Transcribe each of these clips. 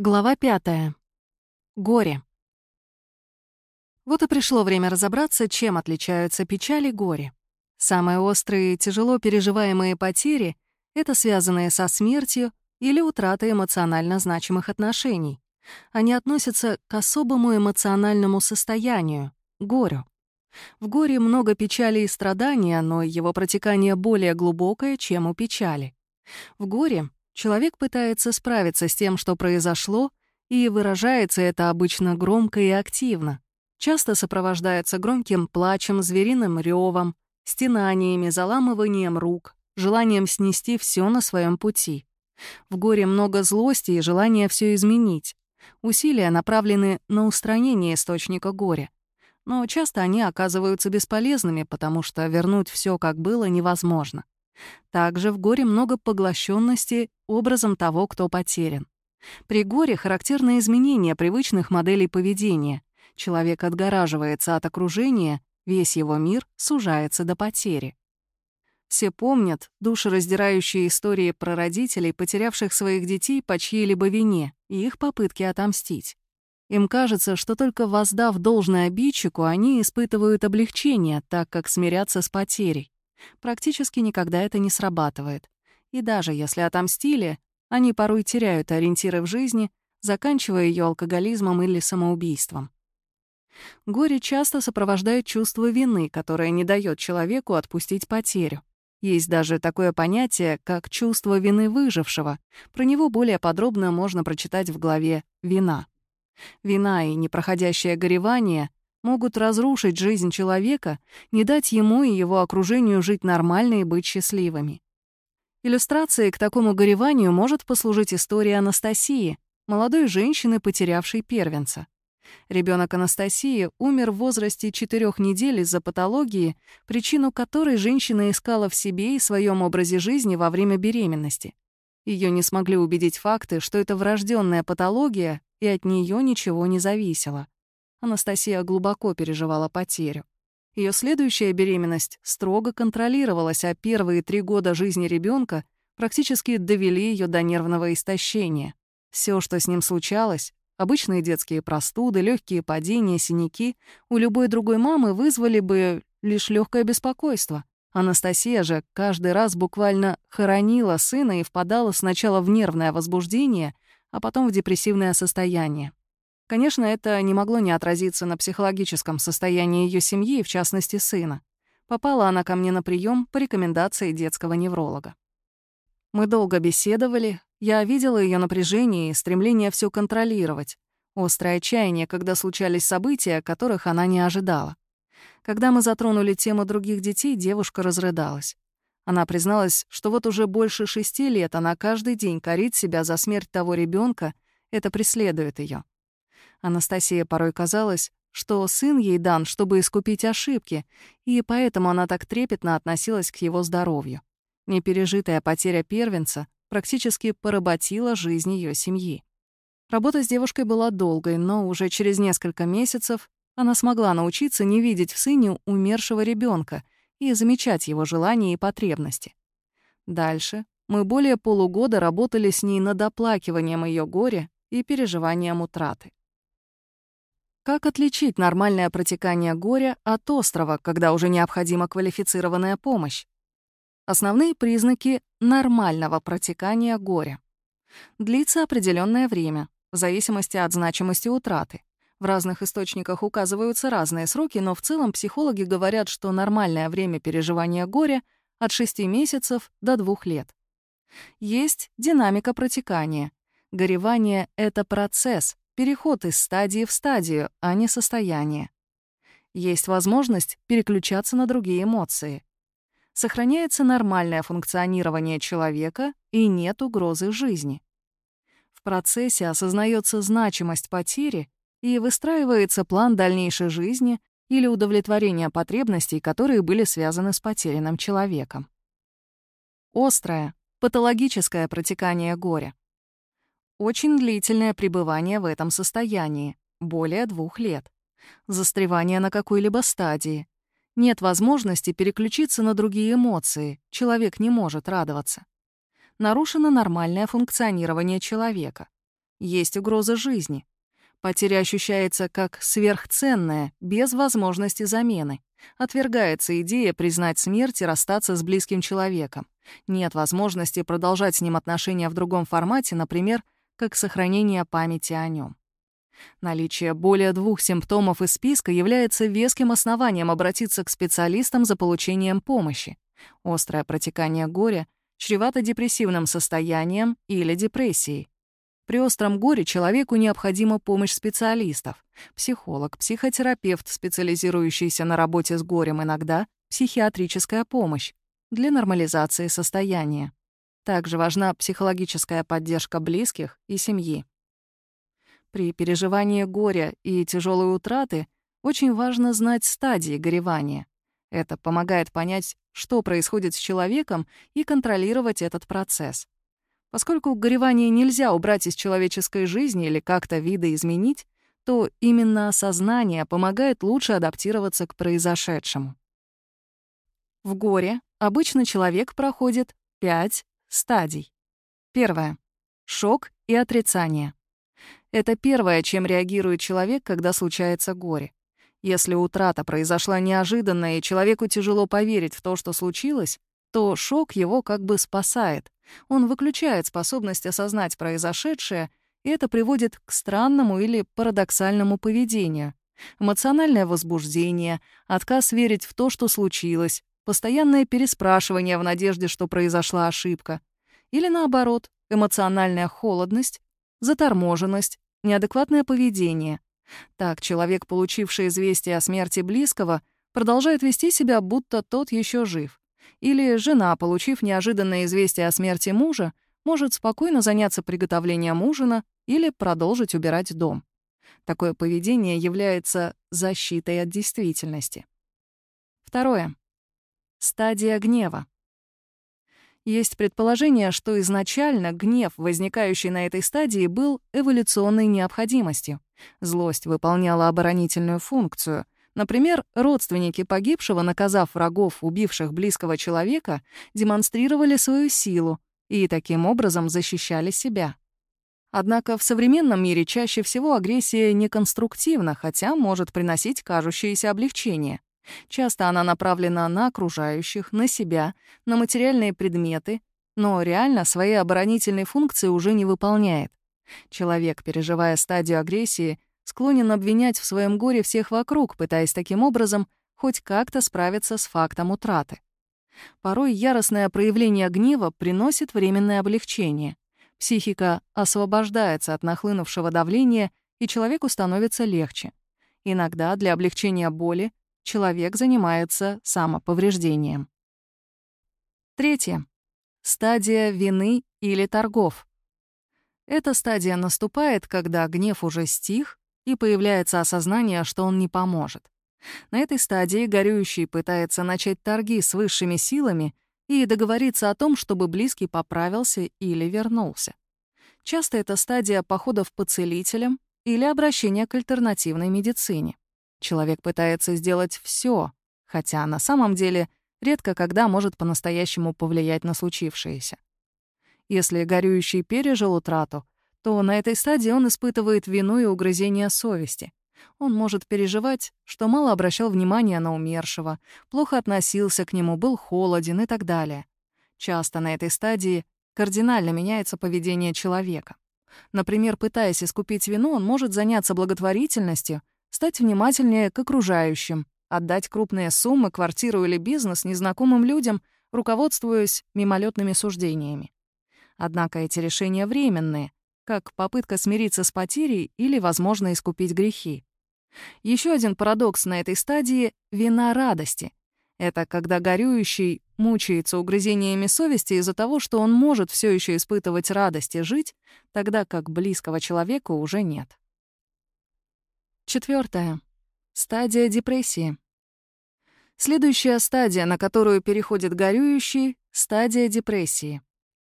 Глава пятая. Горе. Вот и пришло время разобраться, чем отличаются печаль и горе. Самые острые и тяжело переживаемые потери — это связанные со смертью или утратой эмоционально значимых отношений. Они относятся к особому эмоциональному состоянию — горю. В горе много печали и страдания, но его протекание более глубокое, чем у печали. В горе человек пытается справиться с тем, что произошло, и выражается это обычно громко и активно. Часто сопровождается громким плачем, звериным ревом, стенаниями, заламыванием рук, желанием снести все на своем пути. В горе много злости и желания все изменить. Усилия направлены на устранение источника горя но часто они оказываются бесполезными, потому что вернуть все как было невозможно. Также в горе много поглощенности образом того, кто потерян. При горе характерны изменения привычных моделей поведения. Человек отгораживается от окружения, весь его мир сужается до потери. Все помнят душераздирающие истории про родителей, потерявших своих детей по чьей-либо вине, и их попытки отомстить. Им кажется, что только воздав должное обидчику, они испытывают облегчение, так как смирятся с потерей. Практически никогда это не срабатывает. И даже если отомстили, они порой теряют ориентиры в жизни, заканчивая ее алкоголизмом или самоубийством. Горе часто сопровождает чувство вины, которое не дает человеку отпустить потерю. Есть даже такое понятие, как чувство вины выжившего. Про него более подробно можно прочитать в главе «Вина». Вина и непроходящее горевание могут разрушить жизнь человека, не дать ему и его окружению жить нормально и быть счастливыми. Иллюстрацией к такому гореванию может послужить история Анастасии, молодой женщины, потерявшей первенца. Ребенок Анастасии умер в возрасте четырех недель из-за патологии, причину которой женщина искала в себе и своем образе жизни во время беременности. Ее не смогли убедить факты, что это врожденная патология, и от нее ничего не зависело. Анастасия глубоко переживала потерю. Ее следующая беременность строго контролировалась, а первые три года жизни ребенка практически довели ее до нервного истощения. Все, что с ним случалось, обычные детские простуды, легкие падения, синяки, у любой другой мамы вызвали бы лишь легкое беспокойство. Анастасия же каждый раз буквально хоронила сына и впадала сначала в нервное возбуждение, а потом в депрессивное состояние. Конечно, это не могло не отразиться на психологическом состоянии ее семьи, в частности, сына. Попала она ко мне на прием по рекомендации детского невролога. Мы долго беседовали, я видела ее напряжение и стремление все контролировать, острое отчаяние, когда случались события, которых она не ожидала. Когда мы затронули тему других детей, девушка разрыдалась. Она призналась, что вот уже больше шести лет она каждый день корит себя за смерть того ребенка, это преследует ее. Анастасия порой казалось, что сын ей дан, чтобы искупить ошибки, и поэтому она так трепетно относилась к его здоровью. Непережитая потеря первенца практически поработила жизнь ее семьи. Работа с девушкой была долгой, но уже через несколько месяцев она смогла научиться не видеть в сыне умершего ребенка и замечать его желания и потребности. Дальше мы более полугода работали с ней над оплакиванием ее горя и переживанием утраты. Как отличить нормальное протекание горя от острова, когда уже необходима квалифицированная помощь? Основные признаки нормального протекания горя. Длится определенное время, в зависимости от значимости утраты. В разных источниках указываются разные сроки, но в целом психологи говорят, что нормальное время переживания горя от 6 месяцев до 2 лет. Есть динамика протекания. Горевание — это процесс, переход из стадии в стадию, а не состояние. Есть возможность переключаться на другие эмоции. Сохраняется нормальное функционирование человека и нет угрозы жизни. В процессе осознается значимость потери и выстраивается план дальнейшей жизни или удовлетворения потребностей, которые были связаны с потерянным человеком. Острое, патологическое протекание горя. Очень длительное пребывание в этом состоянии, более двух лет. Застревание на какой-либо стадии. Нет возможности переключиться на другие эмоции, человек не может радоваться. Нарушено нормальное функционирование человека. есть угроза жизни. Потеря ощущается как сверхценная, без возможности замены. Отвергается идея признать смерть и расстаться с близким человеком. Нет возможности продолжать с ним отношения в другом формате, например, как сохранение памяти о нем. Наличие более двух симптомов из списка является веским основанием обратиться к специалистам за получением помощи. Острое протекание горя чревато депрессивным состоянием или депрессией. При остром горе человеку необходима помощь специалистов. Психолог, психотерапевт, специализирующийся на работе с горем иногда, психиатрическая помощь для нормализации состояния. Также важна психологическая поддержка близких и семьи. При переживании горя и тяжелой утраты очень важно знать стадии горевания. Это помогает понять, что происходит с человеком, и контролировать этот процесс. Поскольку горевание нельзя убрать из человеческой жизни или как-то видоизменить, то именно осознание помогает лучше адаптироваться к произошедшему. В горе обычно человек проходит пять стадий. Первое. Шок и отрицание. Это первое, чем реагирует человек, когда случается горе. Если утрата произошла неожиданно и человеку тяжело поверить в то, что случилось, то шок его как бы спасает. Он выключает способность осознать произошедшее, и это приводит к странному или парадоксальному поведению. Эмоциональное возбуждение, отказ верить в то, что случилось, постоянное переспрашивание в надежде, что произошла ошибка. Или наоборот, эмоциональная холодность, заторможенность, неадекватное поведение. Так человек, получивший известие о смерти близкого, продолжает вести себя, будто тот еще жив. Или жена, получив неожиданное известие о смерти мужа, может спокойно заняться приготовлением ужина или продолжить убирать дом. Такое поведение является защитой от действительности. Второе. Стадия гнева. Есть предположение, что изначально гнев, возникающий на этой стадии, был эволюционной необходимостью. Злость выполняла оборонительную функцию — Например, родственники погибшего, наказав врагов, убивших близкого человека, демонстрировали свою силу и таким образом защищали себя. Однако в современном мире чаще всего агрессия неконструктивна, хотя может приносить кажущееся облегчение. Часто она направлена на окружающих, на себя, на материальные предметы, но реально свои оборонительные функции уже не выполняет. Человек, переживая стадию агрессии, склонен обвинять в своем горе всех вокруг, пытаясь таким образом хоть как-то справиться с фактом утраты. Порой яростное проявление гнева приносит временное облегчение. Психика освобождается от нахлынувшего давления, и человеку становится легче. Иногда для облегчения боли человек занимается самоповреждением. Третье. Стадия вины или торгов. Эта стадия наступает, когда гнев уже стих, и появляется осознание, что он не поможет. На этой стадии горюющий пытается начать торги с высшими силами и договориться о том, чтобы близкий поправился или вернулся. Часто это стадия походов по целителям или обращения к альтернативной медицине. Человек пытается сделать все, хотя на самом деле редко когда может по-настоящему повлиять на случившееся. Если горюющий пережил утрату, то на этой стадии он испытывает вину и угрызение совести. Он может переживать, что мало обращал внимания на умершего, плохо относился к нему, был холоден и так далее. Часто на этой стадии кардинально меняется поведение человека. Например, пытаясь искупить вину, он может заняться благотворительностью, стать внимательнее к окружающим, отдать крупные суммы, квартиру или бизнес незнакомым людям, руководствуясь мимолетными суждениями. Однако эти решения временные, как попытка смириться с потерей или, возможно, искупить грехи. Еще один парадокс на этой стадии — вина радости. Это когда горюющий мучается угрызениями совести из-за того, что он может все еще испытывать радость и жить, тогда как близкого человека уже нет. Четвертое. Стадия депрессии. Следующая стадия, на которую переходит горюющий — стадия депрессии.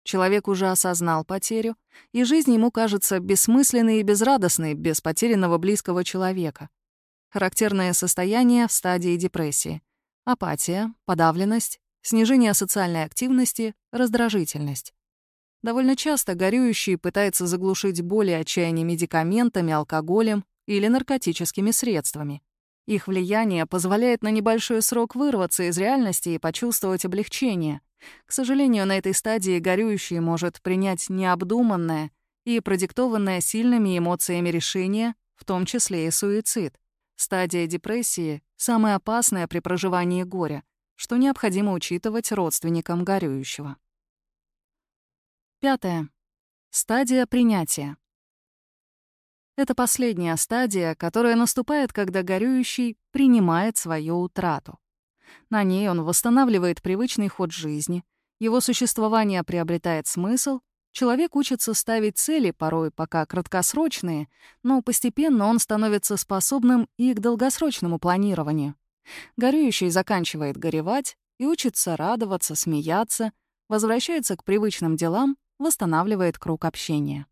Человек уже осознал потерю, и жизнь ему кажется бессмысленной и безрадостной без потерянного близкого человека. Характерное состояние в стадии депрессии. Апатия, подавленность, снижение социальной активности, раздражительность. Довольно часто горюющий пытается заглушить боли отчаяние медикаментами, алкоголем или наркотическими средствами. Их влияние позволяет на небольшой срок вырваться из реальности и почувствовать облегчение. К сожалению, на этой стадии горюющий может принять необдуманное и продиктованное сильными эмоциями решение, в том числе и суицид. Стадия депрессии — самая опасная при проживании горя, что необходимо учитывать родственникам горюющего. Пятое. Стадия принятия. Это последняя стадия, которая наступает, когда горюющий принимает свою утрату. На ней он восстанавливает привычный ход жизни, его существование приобретает смысл, человек учится ставить цели, порой пока краткосрочные, но постепенно он становится способным и к долгосрочному планированию. Горюющий заканчивает горевать и учится радоваться, смеяться, возвращается к привычным делам, восстанавливает круг общения.